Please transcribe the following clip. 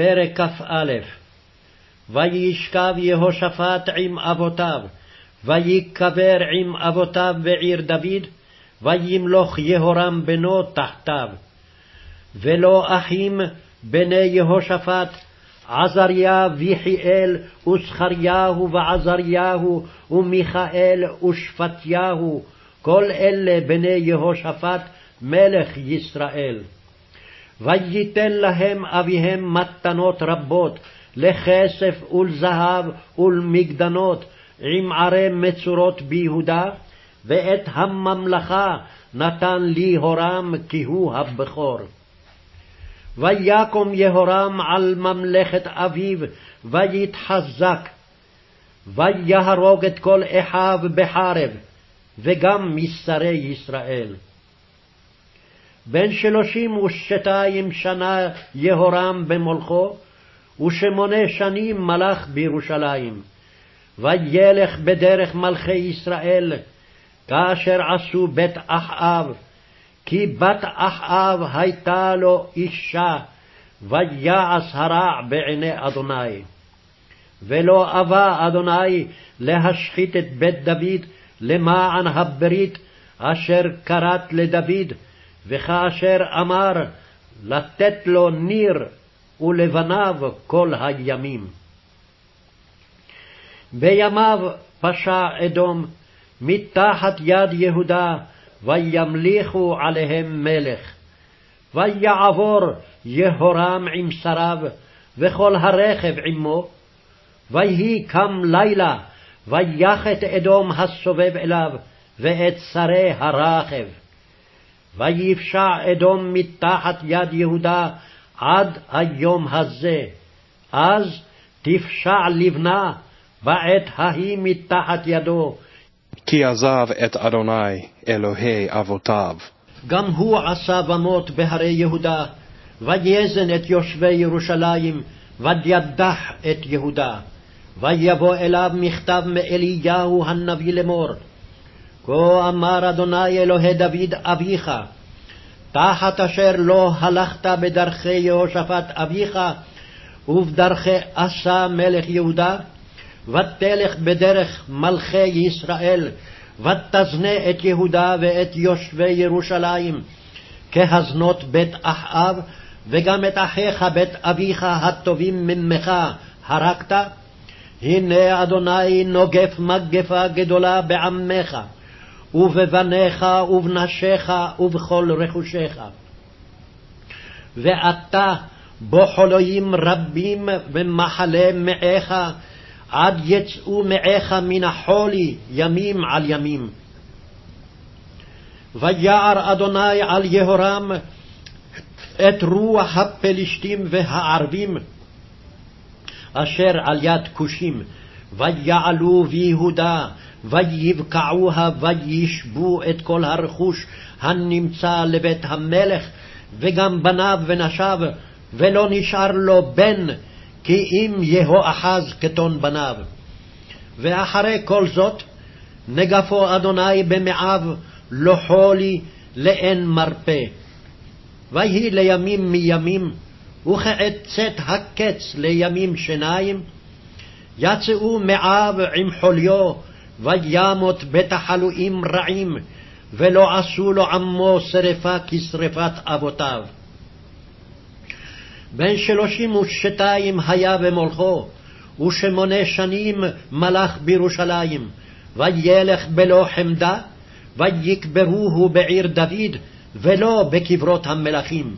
פרק כ"א וישכב יהושפט עם אבותיו, ויקבר עם אבותיו בעיר דוד, וימלוך יהורם בנו תחתיו. ולא אחים בני יהושפט, עזריה ויחיאל, וזכריהו ועזריהו, ומיכאל ושפטיהו, כל אלה בני יהושפט, מלך ישראל. וייתן להם אביהם מתנות רבות, לכסף ולזהב ולמגדנות, עם ערי מצורות ביהודה, ואת הממלכה נתן לי הורם, כי הוא הבכור. ויקום יהורם על ממלכת אביו, ויתחזק, ויהרוג את כל אחיו בחרב, וגם משרי ישראל. בן שלושים ושתיים שנה יהורם במולכו, ושמונה שנים מלך בירושלים. וילך בדרך מלכי ישראל, כאשר עשו בית אחאב, כי בת אחאב הייתה לו אישה, ויעש הרע בעיני אדוני. ולא אבה אדוני להשחית את בית דוד למען הברית אשר כרת לדוד, וכאשר אמר לתת לו ניר ולבניו כל הימים. בימיו פשע אדום מתחת יד יהודה, וימליכו עליהם מלך. ויעבור יהורם עם שריו, וכל הרכב עמו, ויהי קם לילה, ויח את אדום הסובב אליו, ואת שרי הרכב. ויפשע אדום מתחת יד יהודה עד היום הזה. אז תפשע לבנה בעת ההיא מתחת ידו. כי עזב את אדוני אלוהי אבותיו. גם הוא עשה במות בהרי יהודה, ויזן את יושבי ירושלים, וידח את יהודה. ויבוא אליו מכתב מאליהו הנביא לאמור, כה אמר אדוני אלוהי דוד אביך, תחת אשר לא הלכת בדרכי יהושפט אביך, ובדרכי אסא מלך יהודה, ותלך בדרך מלכי ישראל, ותזנה את יהודה ואת יושבי ירושלים, כהזנות בית אחאב, וגם את אחיך בית אביך הטובים ממך הרגת? הנה אדוני נוגף מגפה גדולה בעמך, ובבניך ובנשיך ובכל רכושך. ואתה בו חולויים רבים ומחלה מעיך, עד יצאו מעיך מן החולי ימים על ימים. ויער אדוני על יהורם את רוח הפלשתים והערבים, אשר על יד כושים, ויעלו ביהודה, ויבקעוה וישבו את כל הרכוש הנמצא לבית המלך, וגם בניו ונשיו, ולא נשאר לו בן, כי אם יהואחז כתון בניו. ואחרי כל זאת, נגפו אדוני במעיו, לא חולי לאין מרפא. ויהי לימים מימים, וכעת צאת הקץ לימים שניים, יצאו מעיו עם חוליו, וימות בתחלואים רעים, ולא עשו לו עמו שרפה כשרפת אבותיו. בן שלושים ושתיים היה במולכו, ושמונה שנים מלך בירושלים, וילך בלא חמדה, ויקברוהו בעיר דוד, ולא בקברות המלכים.